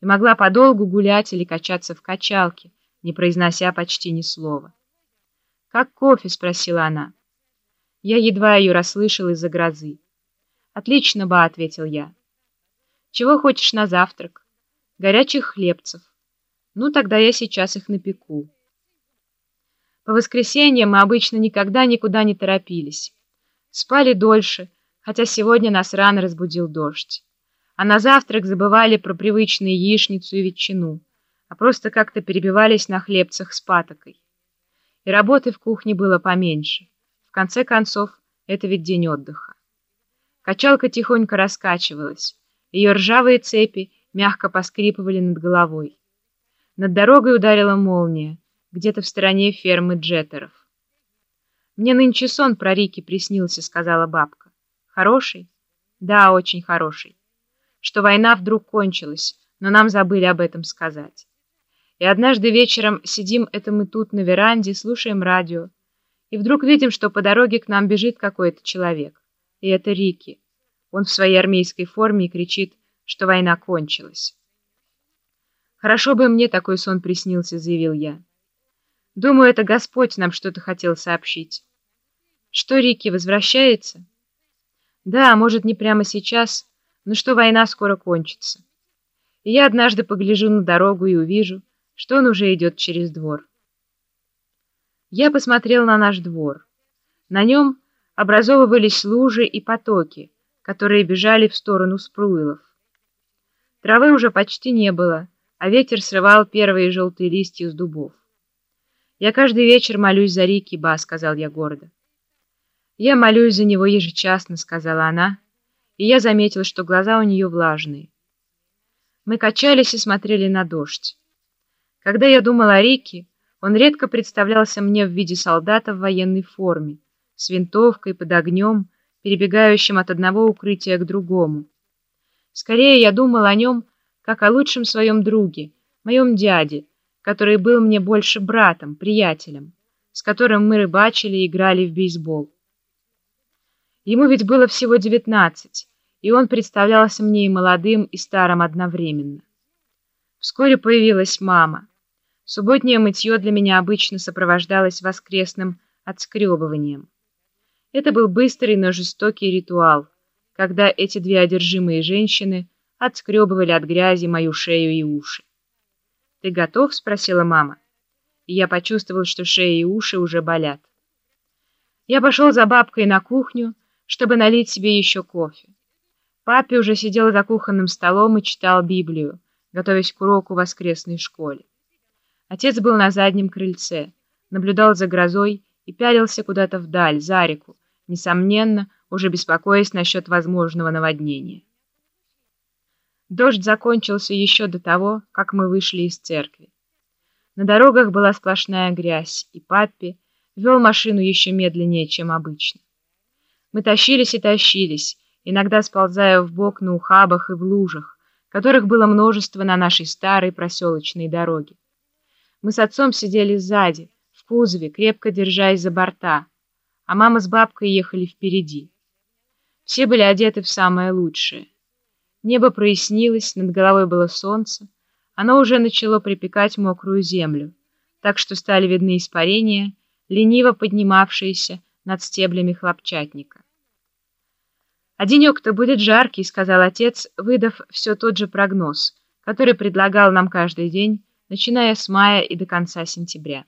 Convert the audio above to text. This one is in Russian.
и могла подолгу гулять или качаться в качалке, не произнося почти ни слова. «Как кофе?» — спросила она. Я едва ее расслышал из-за грозы. «Отлично, ба», — ответил я. «Чего хочешь на завтрак?» «Горячих хлебцев». «Ну, тогда я сейчас их напеку». По воскресеньям мы обычно никогда никуда не торопились. Спали дольше, хотя сегодня нас рано разбудил дождь. А на завтрак забывали про привычные яичницу и ветчину, а просто как-то перебивались на хлебцах с патокой. И работы в кухне было поменьше. В конце концов, это ведь день отдыха. Качалка тихонько раскачивалась. Ее ржавые цепи мягко поскрипывали над головой. Над дорогой ударила молния, где-то в стороне фермы Джеттеров. «Мне нынче сон про Рики приснился», — сказала бабка. «Хороший?» «Да, очень хороший. Что война вдруг кончилась, но нам забыли об этом сказать. И однажды вечером сидим это мы тут на веранде, слушаем радио, и вдруг видим, что по дороге к нам бежит какой-то человек. И это Рики. Он в своей армейской форме и кричит, что война кончилась. «Хорошо бы мне такой сон приснился», — заявил я. «Думаю, это Господь нам что-то хотел сообщить». Что, Рики, возвращается? Да, может, не прямо сейчас, но что война скоро кончится. И я однажды погляжу на дорогу и увижу, что он уже идет через двор. Я посмотрел на наш двор. На нем образовывались лужи и потоки, которые бежали в сторону спруилов. Травы уже почти не было, а ветер срывал первые желтые листья с дубов. «Я каждый вечер молюсь за Рики, Ба», — сказал я гордо. «Я молюсь за него ежечасно», — сказала она, и я заметил, что глаза у нее влажные. Мы качались и смотрели на дождь. Когда я думал о Рике, он редко представлялся мне в виде солдата в военной форме, с винтовкой под огнем, перебегающим от одного укрытия к другому. Скорее я думал о нем, как о лучшем своем друге, моем дяде, который был мне больше братом, приятелем, с которым мы рыбачили и играли в бейсбол. Ему ведь было всего девятнадцать, и он представлялся мне и молодым, и старым одновременно. Вскоре появилась мама. Субботнее мытье для меня обычно сопровождалось воскресным отскребыванием. Это был быстрый, но жестокий ритуал, когда эти две одержимые женщины отскребывали от грязи мою шею и уши. «Ты готов?» — спросила мама. И я почувствовал, что шея и уши уже болят. Я пошел за бабкой на кухню, чтобы налить себе еще кофе. Папе уже сидел за кухонным столом и читал Библию, готовясь к уроку в воскресной школе. Отец был на заднем крыльце, наблюдал за грозой и пялился куда-то вдаль, за реку, несомненно, уже беспокоясь насчет возможного наводнения. Дождь закончился еще до того, как мы вышли из церкви. На дорогах была сплошная грязь, и папе вел машину еще медленнее, чем обычно. Мы тащились и тащились, иногда сползая в бок на ухабах и в лужах, которых было множество на нашей старой проселочной дороге. Мы с отцом сидели сзади, в кузове, крепко держась за борта, а мама с бабкой ехали впереди. Все были одеты в самое лучшее. Небо прояснилось, над головой было солнце, оно уже начало припекать мокрую землю, так что стали видны испарения, лениво поднимавшиеся над стеблями хлопчатника. «А денек-то будет жаркий», — сказал отец, выдав все тот же прогноз, который предлагал нам каждый день, начиная с мая и до конца сентября.